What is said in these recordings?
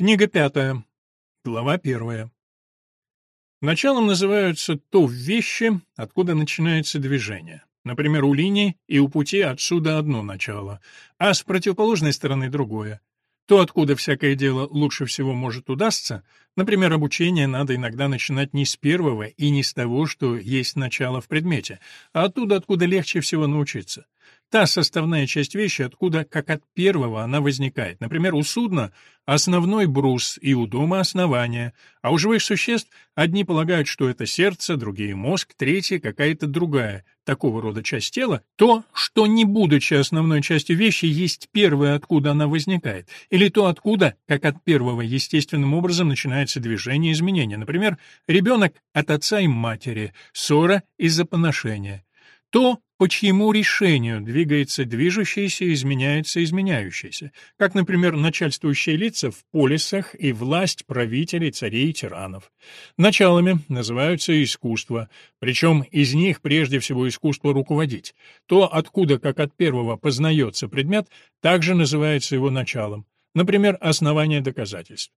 Книга пятая. Глава первая. Началом называются то вещи, откуда начинается движение. Например, у линии и у пути отсюда одно начало, а с противоположной стороны другое. То, откуда всякое дело лучше всего может удастся, например, обучение надо иногда начинать не с первого и не с того, что есть начало в предмете, а оттуда, откуда легче всего научиться та составная часть вещи, откуда, как от первого, она возникает. Например, у судна основной брус и у дома основание, а у живых существ одни полагают, что это сердце, другие — мозг, третьи — какая-то другая, такого рода часть тела, то, что, не будучи основной частью вещи, есть первое, откуда она возникает, или то, откуда, как от первого, естественным образом начинается движение изменения. Например, ребенок от отца и матери, ссора из-за поношения. То, по чьему решению двигается движущееся изменяется изменяющееся, как, например, начальствующие лица в полисах и власть правителей, царей и тиранов. Началами называются искусства, причем из них прежде всего искусство руководить. То, откуда, как от первого, познается предмет, также называется его началом. Например, основание доказательств.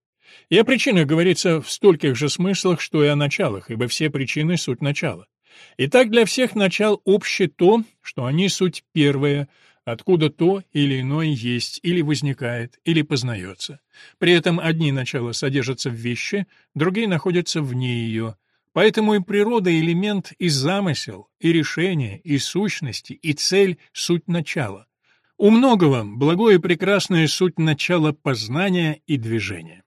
И о причинах говорится в стольких же смыслах, что и о началах, ибо все причины — суть начала. Итак, для всех начал обще то, что они суть первое, откуда то или иное есть, или возникает, или познается. При этом одни начала содержатся в вещи, другие находятся вне ее. Поэтому и природа — элемент, и замысел, и решение, и сущности, и цель — суть начала. У многого благое и прекрасное суть начала познания и движения.